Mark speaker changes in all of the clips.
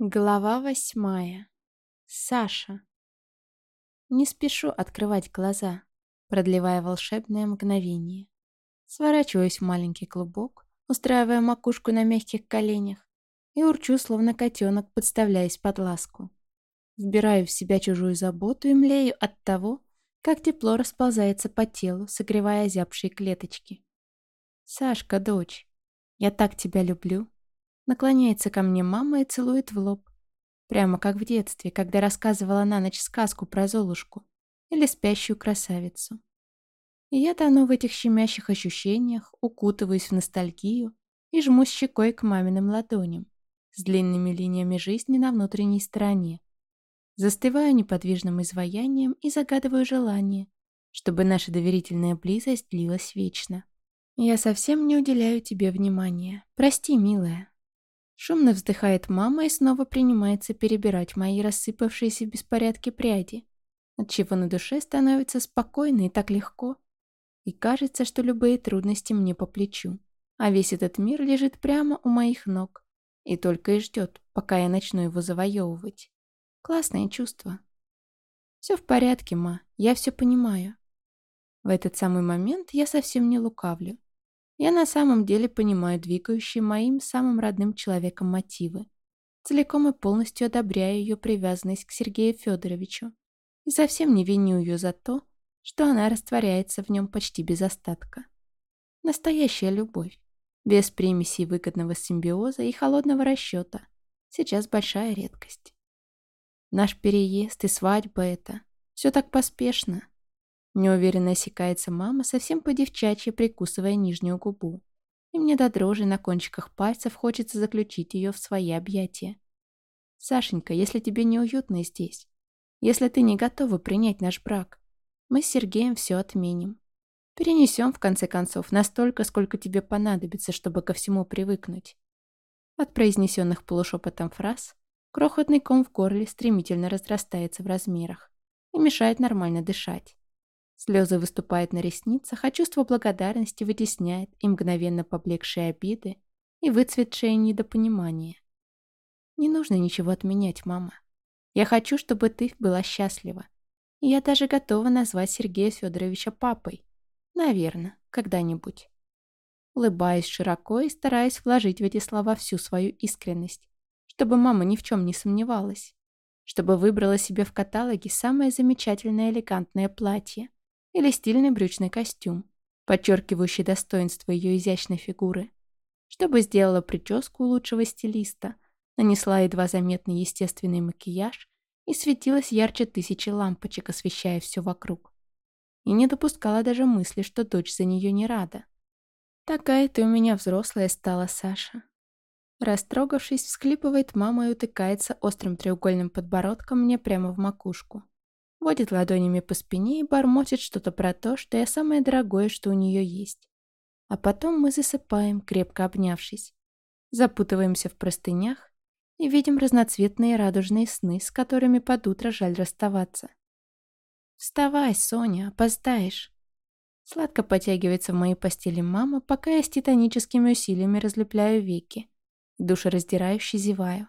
Speaker 1: Глава восьмая. Саша. Не спешу открывать глаза, продлевая волшебное мгновение. Сворачиваюсь в маленький клубок, устраивая макушку на мягких коленях, и урчу, словно котенок, подставляясь под ласку. Вбираю в себя чужую заботу и млею от того, как тепло расползается по телу, согревая озябшие клеточки. «Сашка, дочь, я так тебя люблю, Наклоняется ко мне мама и целует в лоб. Прямо как в детстве, когда рассказывала на ночь сказку про Золушку или спящую красавицу. И я тону в этих щемящих ощущениях, укутываюсь в ностальгию и жмусь щекой к маминым ладоням с длинными линиями жизни на внутренней стороне. Застываю неподвижным изваянием и загадываю желание, чтобы наша доверительная близость длилась вечно. Я совсем не уделяю тебе внимания. Прости, милая. Шумно вздыхает мама и снова принимается перебирать мои рассыпавшиеся в беспорядке пряди, отчего на душе становится спокойно и так легко. И кажется, что любые трудности мне по плечу, а весь этот мир лежит прямо у моих ног и только и ждет, пока я начну его завоевывать. Классное чувство. Все в порядке, ма, я все понимаю. В этот самый момент я совсем не лукавлю. Я на самом деле понимаю двигающие моим самым родным человеком мотивы. Целиком и полностью одобряю ее привязанность к Сергею Федоровичу. И совсем не виню ее за то, что она растворяется в нем почти без остатка. Настоящая любовь. Без примесей выгодного симбиоза и холодного расчета. Сейчас большая редкость. Наш переезд и свадьба это. Все так поспешно. Неуверенно осекается мама, совсем по-девчачьи прикусывая нижнюю губу. И мне до дрожи на кончиках пальцев хочется заключить ее в свои объятия. «Сашенька, если тебе неуютно здесь, если ты не готова принять наш брак, мы с Сергеем все отменим. Перенесем, в конце концов, настолько, сколько тебе понадобится, чтобы ко всему привыкнуть». От произнесенных полушепотом фраз крохотный ком в горле стремительно разрастается в размерах и мешает нормально дышать. Слезы выступают на ресницах, а чувство благодарности вытесняет и мгновенно поблекшие обиды, и выцветшее недопонимание. Не нужно ничего отменять, мама. Я хочу, чтобы ты была счастлива. И я даже готова назвать Сергея Федоровича папой. Наверное, когда-нибудь. Улыбаюсь широко и стараюсь вложить в эти слова всю свою искренность, чтобы мама ни в чем не сомневалась, чтобы выбрала себе в каталоге самое замечательное элегантное платье, или стильный брючный костюм, подчеркивающий достоинство ее изящной фигуры. Чтобы сделала прическу у лучшего стилиста, нанесла едва заметный естественный макияж и светилась ярче тысячи лампочек, освещая все вокруг. И не допускала даже мысли, что дочь за нее не рада. Такая ты у меня взрослая стала, Саша. Растрогавшись, всхлипывает мама и утыкается острым треугольным подбородком мне прямо в макушку водит ладонями по спине и бормочет что-то про то, что я самое дорогое, что у нее есть. А потом мы засыпаем, крепко обнявшись. Запутываемся в простынях и видим разноцветные радужные сны, с которыми под утро жаль расставаться. «Вставай, Соня, опоздаешь!» Сладко потягивается в моей постели мама, пока я с титаническими усилиями разлепляю веки, душераздирающе зеваю.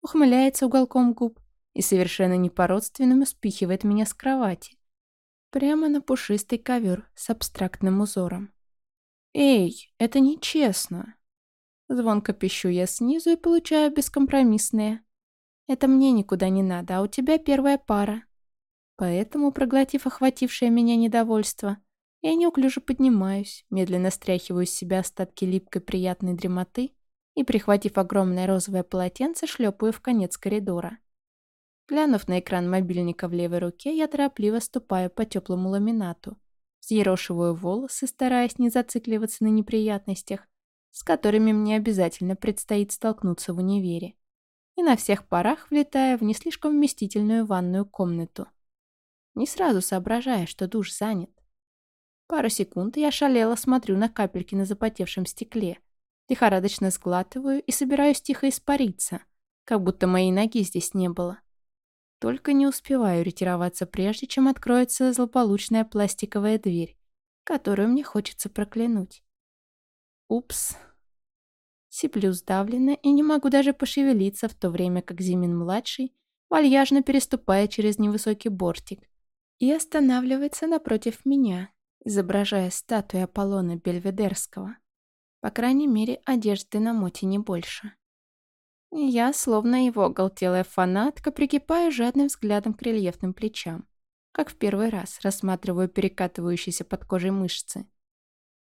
Speaker 1: Ухмыляется уголком губ, и совершенно не по-родственному спихивает меня с кровати. Прямо на пушистый ковер с абстрактным узором. «Эй, это нечестно!» Звонко пищу я снизу и получаю бескомпромиссное. «Это мне никуда не надо, а у тебя первая пара». Поэтому, проглотив охватившее меня недовольство, я неуклюже поднимаюсь, медленно стряхиваю с себя остатки липкой приятной дремоты и, прихватив огромное розовое полотенце, шлепаю в конец коридора. Глянув на экран мобильника в левой руке, я торопливо ступаю по теплому ламинату. Взъерошиваю волосы, стараясь не зацикливаться на неприятностях, с которыми мне обязательно предстоит столкнуться в универе. И на всех парах влетая в не слишком вместительную ванную комнату. Не сразу соображая, что душ занят. Пару секунд я шалела смотрю на капельки на запотевшем стекле. Лихорадочно сглатываю и собираюсь тихо испариться, как будто моей ноги здесь не было. Только не успеваю ретироваться прежде, чем откроется злополучная пластиковая дверь, которую мне хочется проклянуть. Упс. Сиплю сдавленно и не могу даже пошевелиться, в то время как Зимин-младший вальяжно переступает через невысокий бортик и останавливается напротив меня, изображая статую Аполлона Бельведерского. По крайней мере, одежды на моте не больше. Я, словно его оголтелая фанатка, прикипаю жадным взглядом к рельефным плечам, как в первый раз рассматриваю перекатывающиеся под кожей мышцы.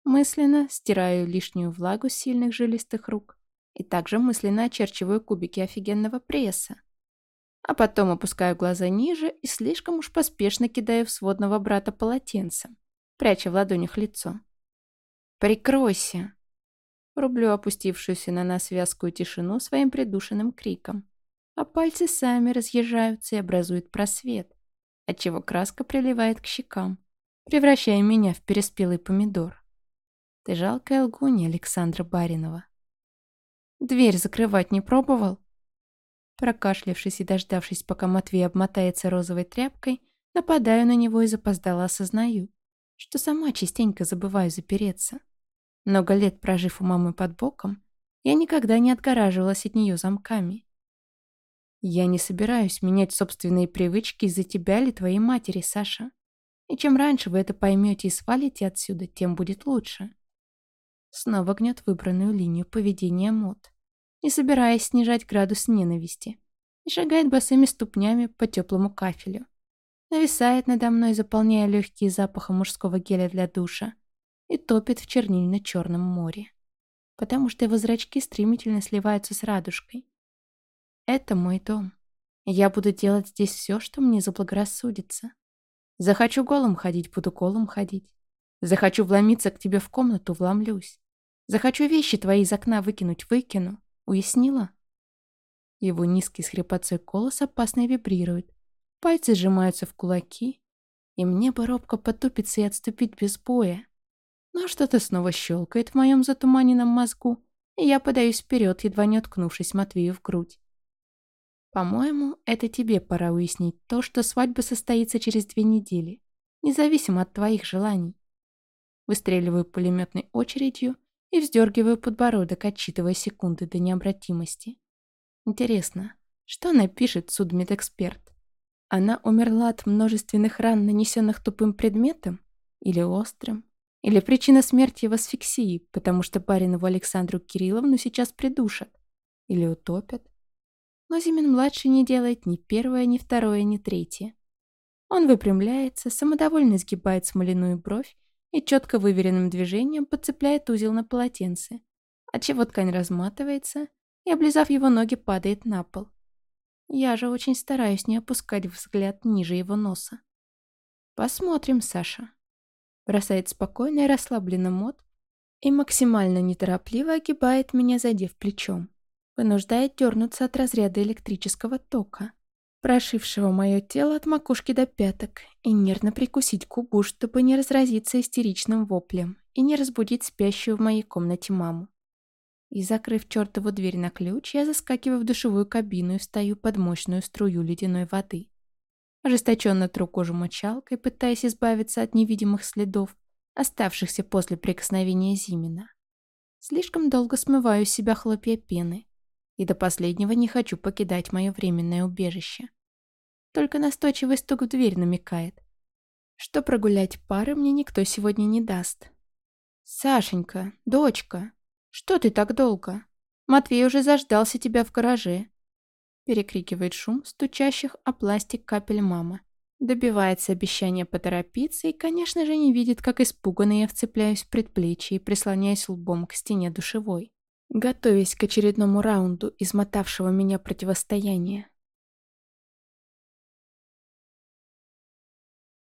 Speaker 1: Мысленно стираю лишнюю влагу с сильных жилистых рук и также мысленно очерчиваю кубики офигенного пресса. А потом опускаю глаза ниже и слишком уж поспешно кидаю в сводного брата полотенцем, пряча в ладонях лицо. «Прикройся!» Рублю опустившуюся на нас вязкую тишину своим придушенным криком. А пальцы сами разъезжаются и образуют просвет, отчего краска приливает к щекам, превращая меня в переспелый помидор. Ты жалкая лгунья, Александра Баринова. Дверь закрывать не пробовал? Прокашлявшись и дождавшись, пока Матвей обмотается розовой тряпкой, нападаю на него и запоздало осознаю, что сама частенько забываю запереться. Много лет прожив у мамы под боком, я никогда не отгораживалась от нее замками. Я не собираюсь менять собственные привычки из-за тебя или твоей матери, Саша. И чем раньше вы это поймете и свалите отсюда, тем будет лучше. Снова гнет выбранную линию поведения мод, не собираясь снижать градус ненависти, и шагает босыми ступнями по теплому кафелю. Нависает надо мной, заполняя легкие запахом мужского геля для душа, и топит в чернильно-черном море, потому что его зрачки стремительно сливаются с радужкой. Это мой дом. Я буду делать здесь все, что мне заблагорассудится. Захочу голым ходить, буду голым ходить. Захочу вломиться к тебе в комнату, вломлюсь. Захочу вещи твои из окна выкинуть, выкину. Уяснила? Его низкий с хрипотцой голос опасно вибрирует. Пальцы сжимаются в кулаки. И мне бы робко потупиться и отступить без боя. Но что-то снова щелкает в моем затуманенном мозгу, и я подаюсь вперед, едва не уткнувшись Матвею в грудь. По-моему, это тебе пора уяснить то, что свадьба состоится через две недели, независимо от твоих желаний. Выстреливаю пулеметной очередью и вздергиваю подбородок, отчитывая секунды до необратимости. Интересно, что напишет судмедэксперт? Она умерла от множественных ран, нанесенных тупым предметом? Или острым? Или причина смерти в асфиксии, потому что Баринову Александру Кирилловну сейчас придушат? Или утопят? Но Зимин-младший не делает ни первое, ни второе, ни третье. Он выпрямляется, самодовольно сгибает смоляную бровь и четко выверенным движением подцепляет узел на полотенце, отчего ткань разматывается и, облизав его ноги, падает на пол. Я же очень стараюсь не опускать взгляд ниже его носа. «Посмотрим, Саша», — бросает спокойно и расслабленно мод и максимально неторопливо огибает меня, задев плечом, вынуждает дернуться от разряда электрического тока прошившего мое тело от макушки до пяток, и нервно прикусить губу, чтобы не разразиться истеричным воплем и не разбудить спящую в моей комнате маму. И, закрыв чертову дверь на ключ, я заскакиваю в душевую кабину и встаю под мощную струю ледяной воды. Ожесточенно тру кожу мочалкой, пытаясь избавиться от невидимых следов, оставшихся после прикосновения Зимина. Слишком долго смываю с себя хлопья пены, и до последнего не хочу покидать мое временное убежище. Только настойчивый стук в дверь намекает, что прогулять пары мне никто сегодня не даст. «Сашенька, дочка, что ты так долго? Матвей уже заждался тебя в гараже», перекрикивает шум стучащих о пластик капель мама. Добивается обещания поторопиться и, конечно же, не видит, как испуганно я вцепляюсь в предплечье и прислоняюсь лбом к стене душевой готовясь к очередному раунду измотавшего меня противостояния.